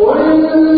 قل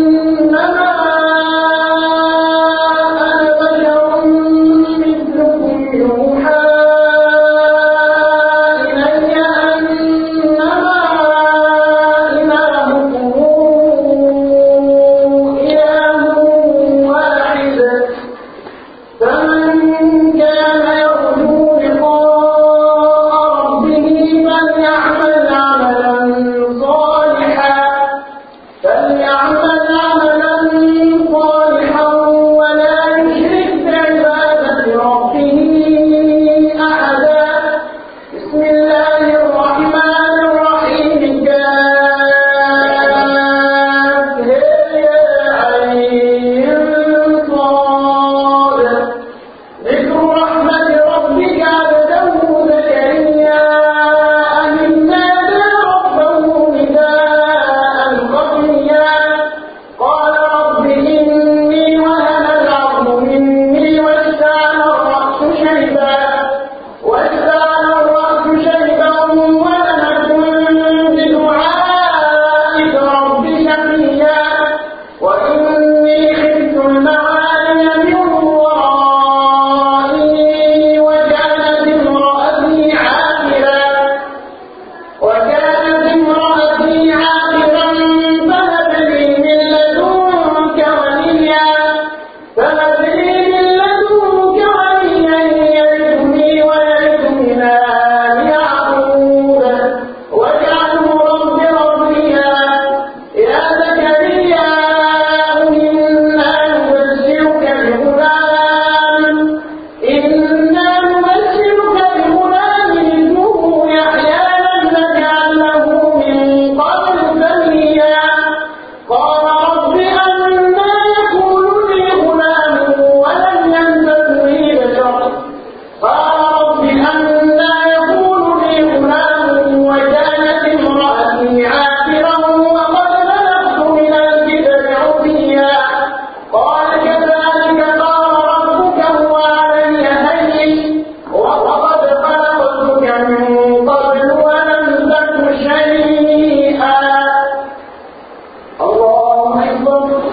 وأن